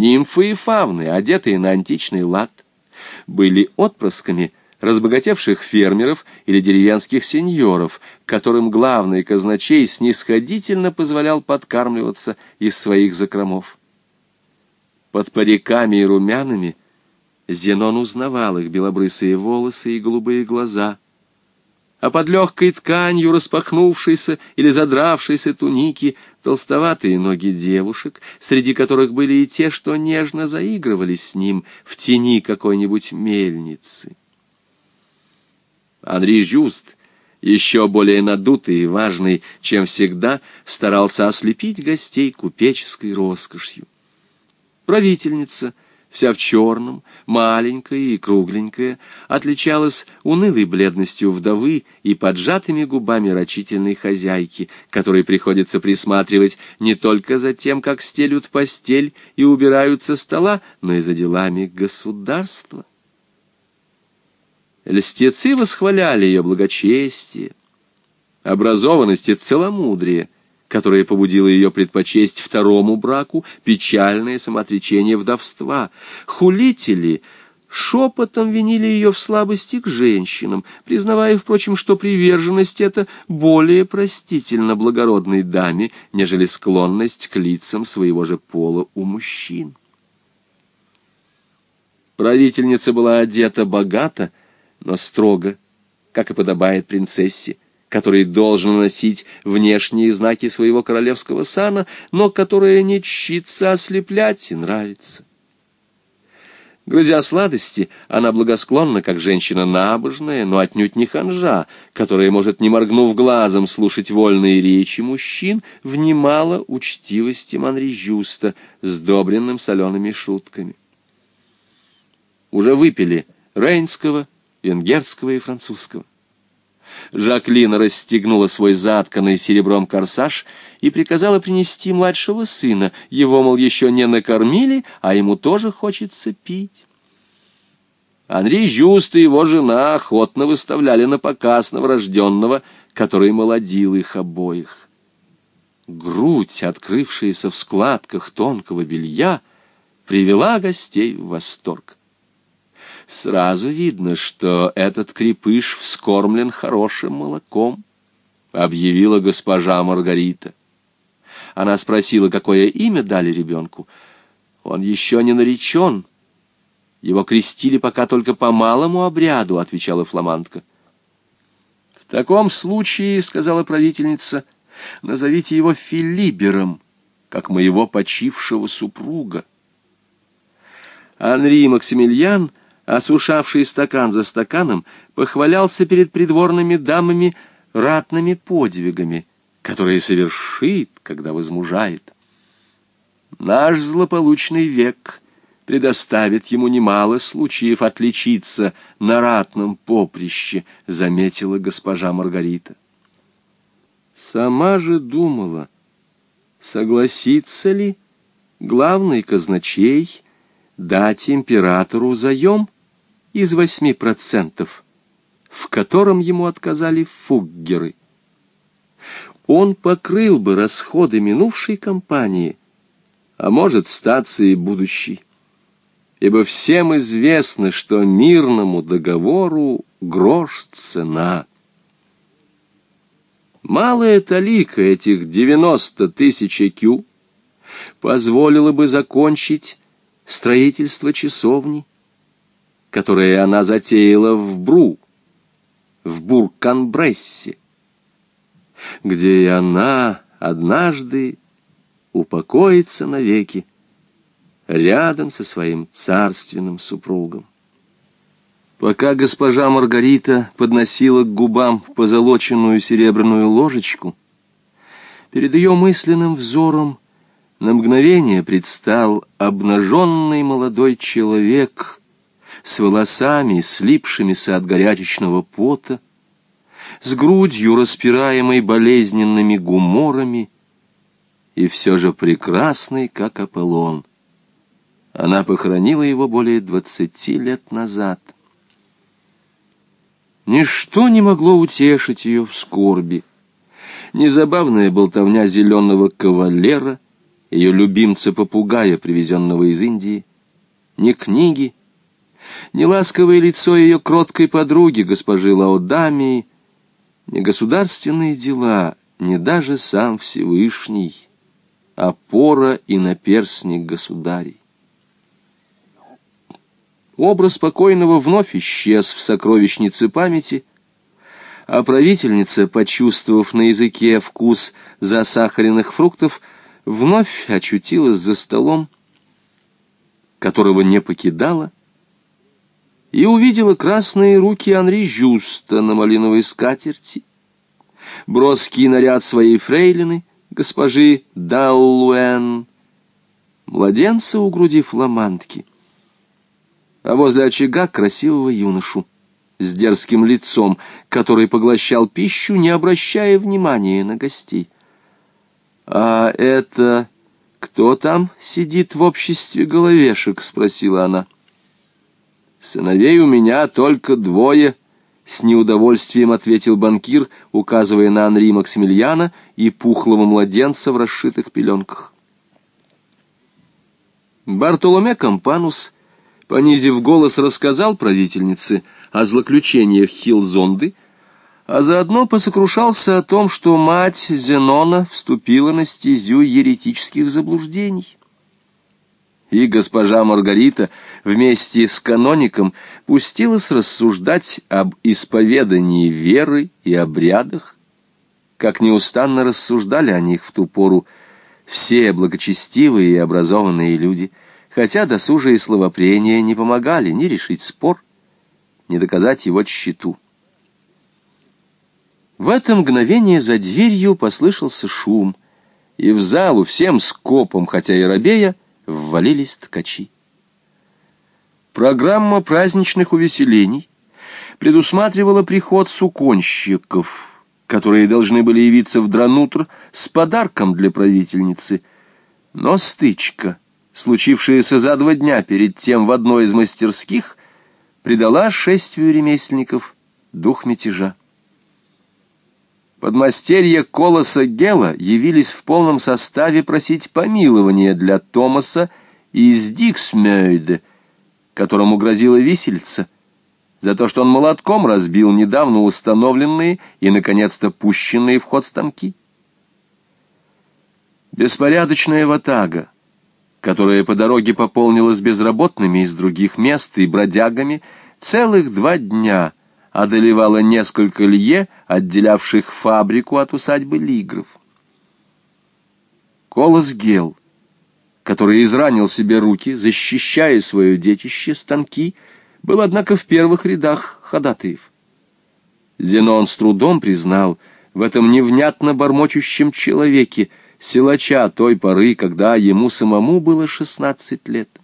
нимфы и фавны, одетые на античный лад, были отпрысками разбогатевших фермеров или деревенских сеньоров, которым главный казначей снисходительно позволял подкармливаться из своих закромов. Под париками и румянами Зенон узнавал их белобрысые волосы и голубые глаза — а под легкой тканью распахнувшейся или задравшейся туники толстоватые ноги девушек, среди которых были и те, что нежно заигрывались с ним в тени какой-нибудь мельницы. Анри Жюст, еще более надутый и важный, чем всегда, старался ослепить гостей купеческой роскошью. Правительница — вся в черном, маленькая и кругленькая, отличалась унылой бледностью вдовы и поджатыми губами рачительной хозяйки, которой приходится присматривать не только за тем, как стелют постель и убирают со стола, но и за делами государства. Льстецы восхваляли ее благочестие, образованность и целомудрие — которое побудило ее предпочесть второму браку печальное самоотречение вдовства. Хулители шепотом винили ее в слабости к женщинам, признавая, впрочем, что приверженность эта более простительна благородной даме, нежели склонность к лицам своего же пола у мужчин. Правительница была одета богато, но строго, как и подобает принцессе который должен носить внешние знаки своего королевского сана, но которая не чтится ослеплять и нравится. Грызя сладости, она благосклонна, как женщина набожная, но отнюдь не ханжа, которая может, не моргнув глазом, слушать вольные речи мужчин, внимала учтивости Манрижюста, сдобренным солеными шутками. Уже выпили рейнского, венгерского и французского. Жаклина расстегнула свой затканный серебром корсаж и приказала принести младшего сына. Его, мол, еще не накормили, а ему тоже хочется пить. Андрей Жюст и его жена охотно выставляли на показ новорожденного, который молодил их обоих. Грудь, открывшаяся в складках тонкого белья, привела гостей в восторг. Сразу видно, что этот крепыш вскормлен хорошим молоком, — объявила госпожа Маргарита. Она спросила, какое имя дали ребенку. Он еще не наречен. Его крестили пока только по малому обряду, — отвечала фламандка. — В таком случае, — сказала правительница, — назовите его Филибером, как моего почившего супруга. Анри Максимилиан — осушавший стакан за стаканом, похвалялся перед придворными дамами ратными подвигами, которые совершит, когда возмужает. Наш злополучный век предоставит ему немало случаев отличиться на ратном поприще, заметила госпожа Маргарита. Сама же думала, согласится ли главный казначей дать императору заем — из восьми процентов, в котором ему отказали фуггеры. Он покрыл бы расходы минувшей кампании, а может, статься и будущей. Ибо всем известно, что мирному договору грош цена. Малая талика этих девяносто тысяч кю позволила бы закончить строительство часовни, которое она затеяла в Бру, в Бурканбрессе, где и она однажды упокоится навеки рядом со своим царственным супругом. Пока госпожа Маргарита подносила к губам позолоченную серебряную ложечку, перед ее мысленным взором на мгновение предстал обнаженный молодой человек с волосами, слипшимися от горячечного пота, с грудью, распираемой болезненными гуморами, и все же прекрасный, как Аполлон. Она похоронила его более двадцати лет назад. Ничто не могло утешить ее в скорби. Незабавная болтовня зеленого кавалера, ее любимца-попугая, привезенного из Индии, ни книги, ни ласковое лицо ее кроткой подруги, госпожи Лаодамии, ни государственные дела, ни даже сам Всевышний, опора и наперсник государей. Образ покойного вновь исчез в сокровищнице памяти, а правительница, почувствовав на языке вкус засахаренных фруктов, вновь очутилась за столом, которого не покидала, и увидела красные руки Анри Жюста на малиновой скатерти, броский наряд своей фрейлины, госпожи Даллуэн, младенца у груди фламандки, а возле очага красивого юношу с дерзким лицом, который поглощал пищу, не обращая внимания на гостей. «А это кто там сидит в обществе головешек?» — спросила она. «Сыновей у меня только двое», — с неудовольствием ответил банкир, указывая на Анри Максимилиана и пухлого младенца в расшитых пеленках. Бартоломе Кампанус, понизив голос, рассказал правительнице о злоключениях Хилзонды, а заодно посокрушался о том, что мать Зенона вступила на стезю еретических заблуждений. И госпожа Маргарита вместе с каноником пустилась рассуждать об исповедании веры и обрядах, как неустанно рассуждали о них в ту пору все благочестивые и образованные люди, хотя досужие словопрения не помогали ни решить спор, ни доказать его тщету. В это мгновение за дверью послышался шум, и в залу всем скопом, хотя и робея, ввалились ткачи. Программа праздничных увеселений предусматривала приход суконщиков, которые должны были явиться в Дранутр с подарком для правительницы. Но стычка, случившаяся за два дня перед тем в одной из мастерских, придала шествию ремесленников дух мятежа. Подмастерья Колоса Гела явились в полном составе просить помилования для Томаса из Диксмёйде, которому грозила висельца, за то, что он молотком разбил недавно установленные и, наконец-то, пущенные в ход станки. Беспорядочная ватага, которая по дороге пополнилась безработными из других мест и бродягами, целых два дня — одолевало несколько лье, отделявших фабрику от усадьбы Лигров. Колос Гел, который изранил себе руки, защищая свое детище, станки, был, однако, в первых рядах ходатаев. Зенон с трудом признал в этом невнятно бормочущем человеке силача той поры, когда ему самому было шестнадцать лет.